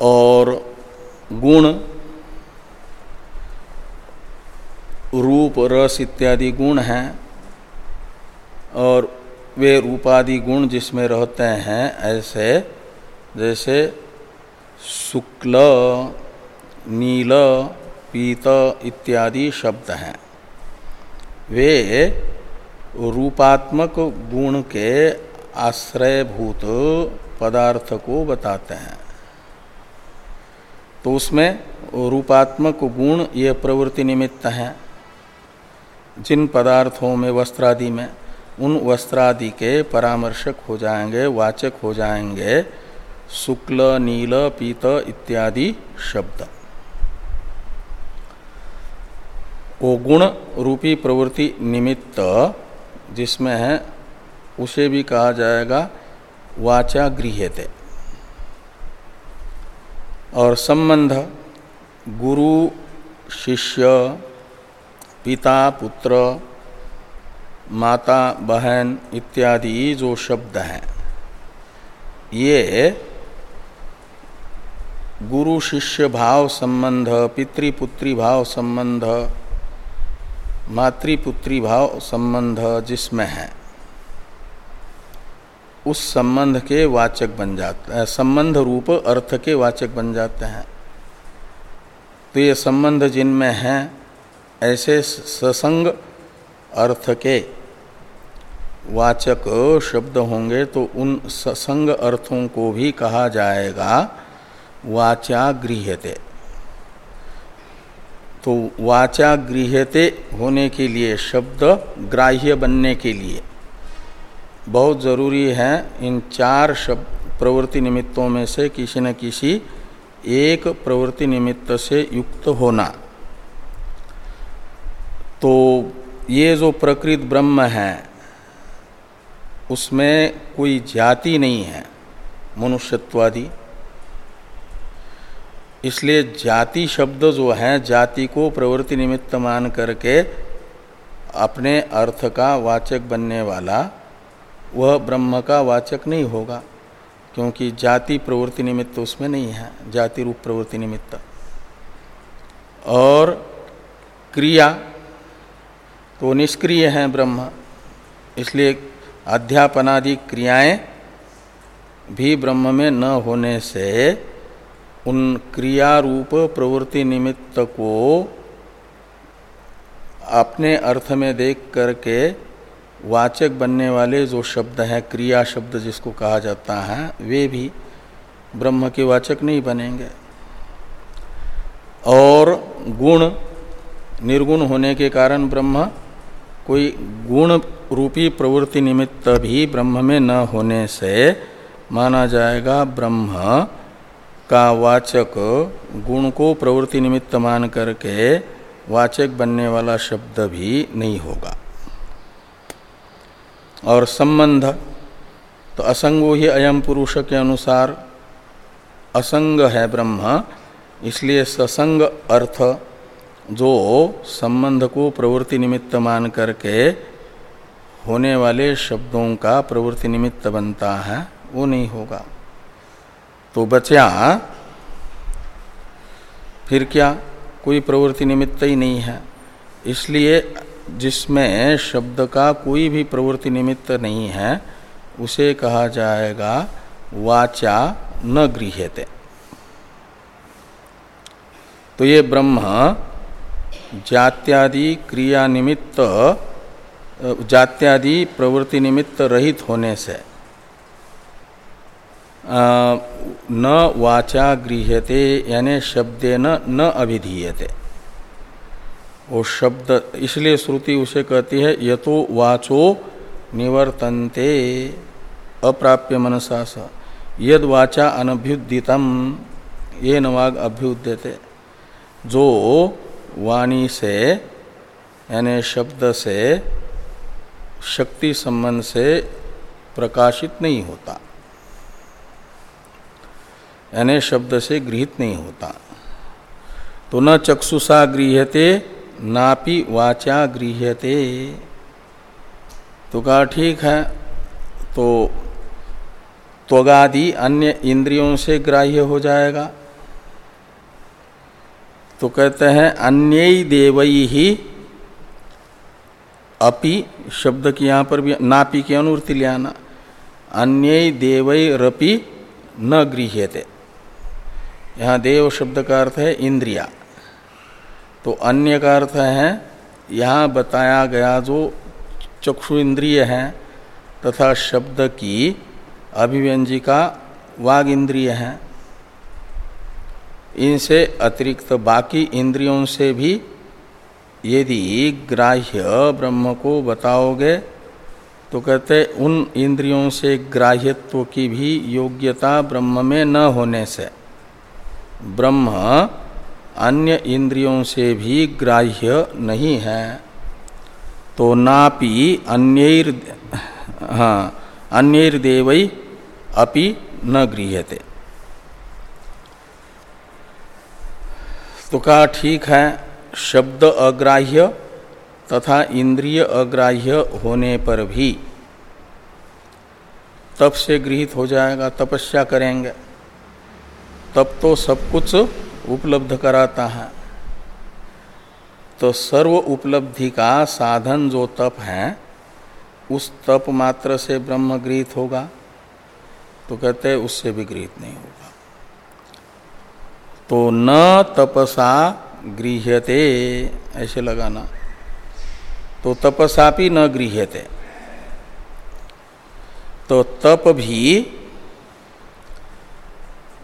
और गुण रूप रस इत्यादि गुण हैं और वे रूपादि गुण जिसमें रहते हैं ऐसे जैसे शुक्ल, नील, पीत इत्यादि शब्द हैं। वे रूपात्मक गुण के आश्रयभूत पदार्थ को बताते हैं। तो उसमें रूपात्मक गुण ये प्रवृत्ति निमित्त हैं। जिन पदार्थों में, वस्त्रादि में, उन वस्त्रादि के परामर्शक हो जाएँगे, वाचक हो जाएँगे शुक्ल, नील, पीत इत्यादि शब्द। वो गुण रूपी प्रवृत्ति निमित्त, जिसमें है, उसे भी कहा जाएगा, वाचा गृहते और संबंध, गुरु, शिष्य, पिता, पुत्र, माता, बहन इत्यादि जो शब्द हैं, ये गुरु शिष्य भाव संबंध, पितृपुत्री भाव संबंध, मातृपुत्री भाव संबंध जिसमें है, उस संबंध के वाचक बन जाते हैं संबंध रूप अर्थ के वाचक बन जाते हैं। तो ये संबंध जिनमें हैं, ऐसे ससंग अर्थ के वाचक शब्द होंगे तो उन ससंग अर्थों को भी कहा जाएगा वाचा गृहते तो वाचा गृहते होने के लिए, शब्द ग्राह्य बनने के लिए बहुत ज़रूरी है इन चार शब्द प्रवृत्ति निमित्तों में से किसी न किसी एक प्रवृत्ति निमित्त से युक्त होना। तो ये जो प्रकृत ब्रह्म है, उसमें कोई जाति नहीं है, मनुष्यत्वादि। इसलिए जाति शब्द जो है, जाति को प्रवृत्ति निमित्त मान करके अपने अर्थ का वाचक बनने वाला, वह ब्रह्म का वाचक नहीं होगा, क्योंकि जाति प्रवृत्ति निमित्त उसमें नहीं है, जाति रूप प्रवृत्ति निमित्त। और क्रिया तो निष्क्रिय है ब्रह्म, इसलिए अध्यापनादि क्रियाएँ भी ब्रह्म में न होने से उन क्रिया रूप प्रवृत्ति निमित्त को अपने अर्थ में देख करके वाचक बनने वाले जो शब्द हैं, क्रिया शब्द जिसको कहा जाता है, वे भी ब्रह्म के वाचक नहीं बनेंगे। और गुण, निर्गुण होने के कारण ब्रह्म कोई गुण रूपी प्रवृत्ति निमित्त भी ब्रह्म में न होने से माना जाएगा ब्रह्म का वाचक गुण को प्रवृत्ति निमित्त मान करके वाचक बनने वाला शब्द भी नहीं होगा। और संबंध तो असंगो ही अयम पुरुष के अनुसार असंग है ब्रह्म, इसलिए ससंग अर्थ जो संबंध को प्रवृत्ति निमित्त मान करके होने वाले शब्दों का प्रवृत्ति निमित्त बनता है, वो नहीं होगा। तो बचा। फिर क्या? कोई प्रवृत्ति निमित्त ही नहीं है। इसलिए जिसमें शब्द का कोई भी प्रवृत्ति निमित्त नहीं है, उसे कहा जाएगा, वाचा न गृह्यते। तो ये ब्रह्म जात्यादि क्रिया निमित्त, जात्यादि प्रवृत्ति निमित्त रहित होने से न वाचा गृह्यते, यानी शब्दे न न अभिधीयते। वो शब्द, इसलिए श्रुति उसे कहती है, यतो वाचो निवर्तन्ते, अप्राप्य मनसा स। यद वाचा अनभ्युदितम, ये नवाग अभ्युद्यते। जो वाणी से, यानी शब्द से, शक्ति संबंध से प्रकाशित नहीं होता। यानी शब्द से गृहित नहीं होता। तो न चक्षुषा गृहते नापि वाचा गृह्यते। तो कहा, ठीक है। तो त्वगादि अन्य इंद्रियों से ग्राह्य हो जाएगा। तो कहते हैं अन्य देवई ही अपि शब्द की यहाँ पर भी नापी की अनुवृत्ति ले आना। अन्य देवई रपि न गृह्यते। यहाँ देव शब्द का अर्थ है इंद्रिया। तो अन्य का अर्थ है, यहाँ बताया गया जो चक्षु इंद्रिय है तथा शब्द की अभिव्यंजिका वाग इंद्रिय है, इनसे अतिरिक्त बाकी इंद्रियों से भी यदि ग्राह्य ब्रह्म को बताओगे तो कहते उन इंद्रियों से ग्राह्यत्व की भी योग्यता ब्रह्म में न होने से। ब्रह्म अन्य इंद्रियों से भी ग्राह्य नहीं है। तो नापि अन्य हाँ अन्यदेव अपि न गृह्यते। तो कहा ठीक है, शब्द अग्राह्य तथा इंद्रिय अग्राह्य होने पर भी तप से गृहित हो जाएगा, तपस्या करेंगे। तब तो सब कुछ उपलब्ध कराता है। तो सर्व उपलब्धि का साधन जो तप है, उस तप मात्र से ब्रह्म गृहित होगा। तो कहते हैं, उससे भी गृहित नहीं होगा। तो न तपसा गृह्यते, ऐसे लगाना। तो तपसापि न गृह्यते। तो तप भी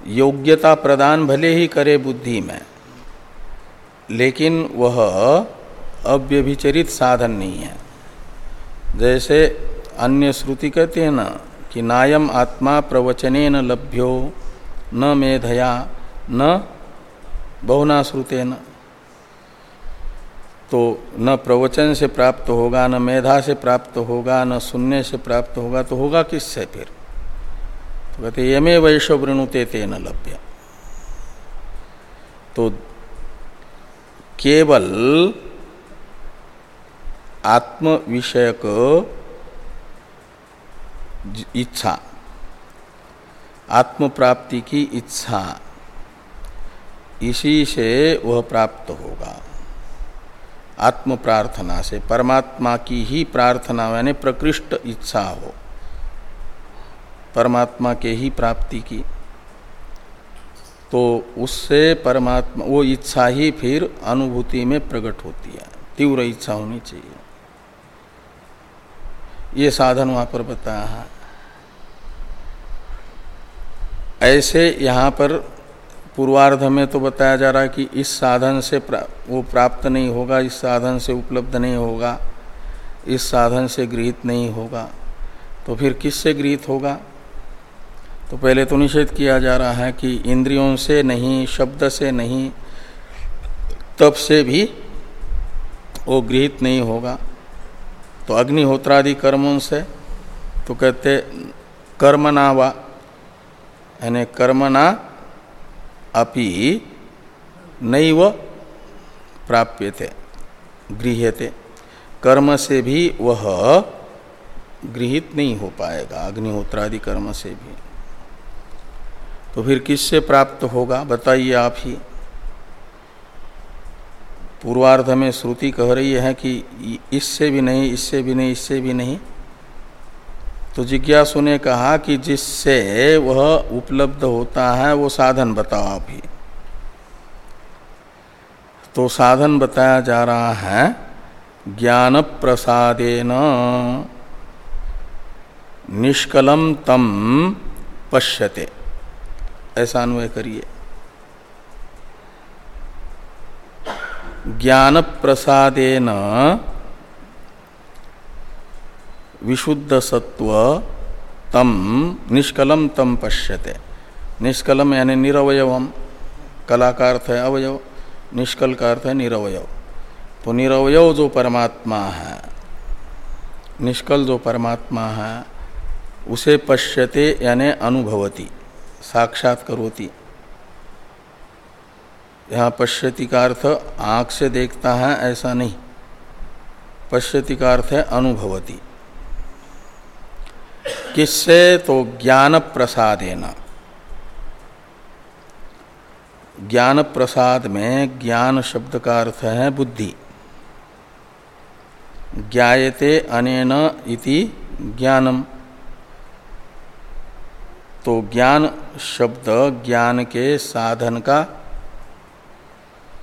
योग्यता प्रदान भले ही करे बुद्धि में, लेकिन वह अव्यभिचरित साधन नहीं है। जैसे अन्य श्रुति कहते हैं ना कि नायम आत्मा प्रवचने न लभ्यो, न मेधया, न बहुना श्रुते न तो न प्रवचन से प्राप्त होगा, न मेधा से प्राप्त होगा, न सुनने से प्राप्त होगा तो होगा किससे फिर? तो कहते, यमे वैश्व वृणुते तेन लभ्य. तो केवल आत्म विषयक इच्छा आत्म प्राप्ति की इच्छा, इसी से वह प्राप्त होगा। आत्म प्रार्थना से, परमात्मा की ही प्रार्थना, यानी प्रकृष्ट इच्छा हो। परमात्मा के ही प्राप्ति की। तो उससे परमात्मा वो इच्छा ही फिर अनुभूति में प्रकट होती है। तीव्र इच्छा होनी चाहिए। ये साधन वहाँ पर बताया है। ऐसे यहाँ पर पूर्वार्ध में तो बताया जा रहा है कि इस साधन से प्रा, वो प्राप्त नहीं होगा इस साधन से उपलब्ध नहीं होगा इस साधन से गृहित नहीं होगा। तो फिर किससे गृहित होगा? तो पहले तो निषेध किया जा रहा है कि इंद्रियों से नहीं, शब्द से नहीं तब से भी वो गृहित नहीं होगा। तो अग्निहोत्रादि कर्मों से तो कहते कर्मना वा यानी कर्मना अपि नहीं नैव प्राप्य थे गृह्यते। कर्म से भी वह गृहित नहीं हो पाएगा, अग्निहोत्रादि कर्म से भी। तो फिर किससे प्राप्त होगा, बताइए आप ही। पूर्वार्ध में श्रुति कह रही है कि इससे भी नहीं, इससे भी नहीं, इससे भी नहीं। तो जिज्ञासु ने कहा कि जिससे वह उपलब्ध होता है, वो साधन बताओ आप ही। तो साधन बताया जा रहा है ज्ञान प्रसादेन निष्कलम तम पश्यते। ऐसा अन्वय करिए। ज्ञान प्रसादेन विशुद्ध सत्व तम, निष्कलम तम पश्यते। निष्कलम यानी निरवयवम। कला का अर्थ है अवयव निष्कल का अर्थ है निरवयव। तो निरवयव जो परमात्मा है, निष्कल जो परमात्मा है, उसे पश्यते यानी अनुभवती। साक्षात करोती यहाँ पश्यति का अर्थ आँख से देखता है, ऐसा नहीं। पश्यति का अर्थ है, अनुभवती। किससे तो ज्ञान प्रसादेना ज्ञान प्रसाद में ज्ञान शब्द का अर्थ है बुद्धि। ज्ञायते अनेन इति ज्ञानम। तो ज्ञान शब्द ज्ञान के साधन का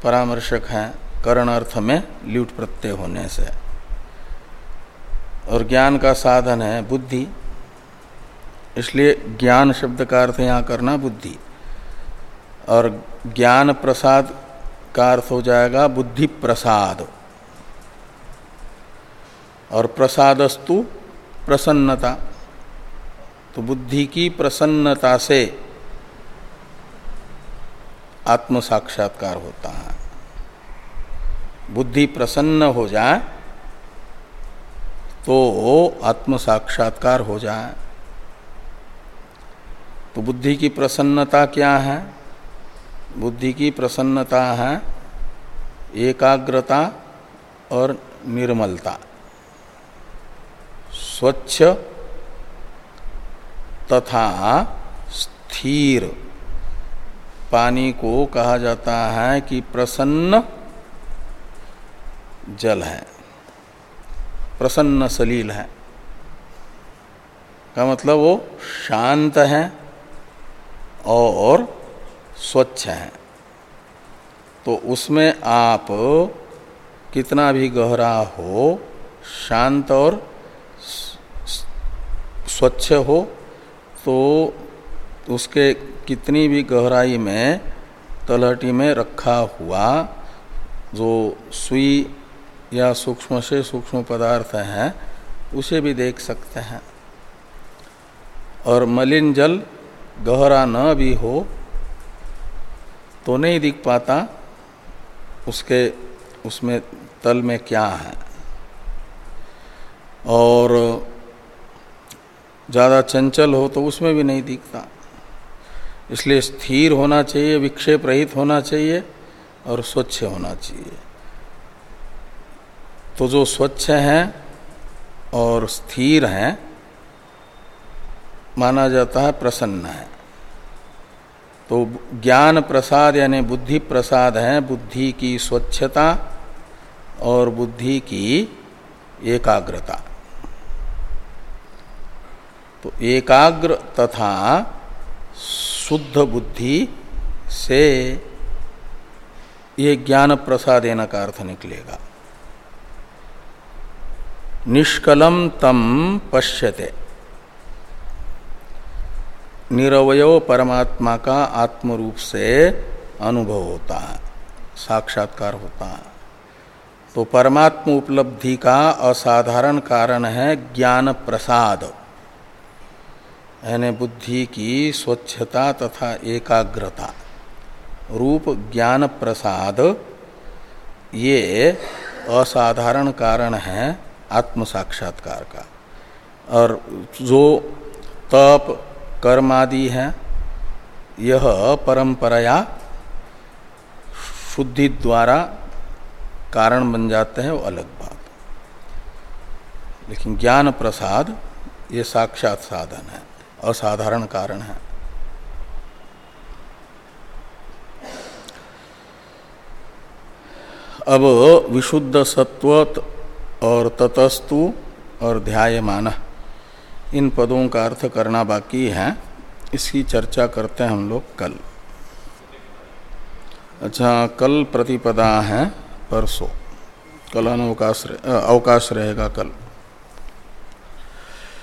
परामर्शक है करण अर्थ में ल्यूट प्रत्यय होने से। और ज्ञान का साधन है बुद्धि। इसलिए ज्ञान शब्द का अर्थ यहाँ करना बुद्धि। और ज्ञान प्रसाद का अर्थ हो जाएगा बुद्धि प्रसाद। और प्रसादस्तु प्रसन्नता। तो बुद्धि की प्रसन्नता से आत्म साक्षात्कार होता है। बुद्धि प्रसन्न हो जाए तो आत्म साक्षात्कार हो जाए। तो बुद्धि की प्रसन्नता क्या है? बुद्धि की प्रसन्नता है एकाग्रता और निर्मलता। स्वच्छ तथा स्थिर। पानी को कहा जाता है कि प्रसन्न जल है। प्रसन्न सलील है। का मतलब वो शांत है और स्वच्छ है। तो उसमें आप कितना भी गहरा हो, शांत और स्वच्छ हो तो उसके कितनी भी गहराई में तलहटी में रखा हुआ जो सुई या सूक्ष्म से सूक्ष्म पदार्थ हैं, उसे भी देख सकते हैं। और मलिन जल गहरा न भी हो तो नहीं दिख पाता उसके, उसमें तल में क्या है। और ज़्यादा चंचल हो तो उसमें भी नहीं दिखता। इसलिए स्थिर होना चाहिए, विक्षेप रहित होना चाहिए और स्वच्छ होना चाहिए। तो जो स्वच्छ हैं और स्थिर हैं, माना जाता है प्रसन्न है। तो ज्ञान प्रसाद यानी बुद्धि प्रसाद है, बुद्धि की स्वच्छता और बुद्धि की एकाग्रता। तो एकाग्र तथा शुद्ध बुद्धि से ये ज्ञान प्रसादेन का अर्थ निकलेगा। निष्कलम तम पश्यते। निरवय परमात्मा का आत्म रूप से अनुभव होता है, साक्षात्कार होता है। तो परमात्म उपलब्धि का असाधारण कारण है ज्ञान प्रसाद। यानी बुद्धि की स्वच्छता तथा एकाग्रता। रूप ज्ञान प्रसाद ये असाधारण कारण है आत्म साक्षात्कार का। और जो तप कर्मादि है, यह परंपराया शुद्धि द्वारा कारण बन जाते हैं, वो अलग बात। लेकिन ज्ञान प्रसाद ये साक्षात साधन है। असाधारण कारण है। अब विशुद्ध सत्वत और ततस्तु और ध्यायमान, इन पदों का अर्थ करना बाकी है। इसकी चर्चा करते हैं हम लोग कल। अच्छा कल प्रतिपदा है, परसों। कल अवकाश अवकाश रहेगा कल।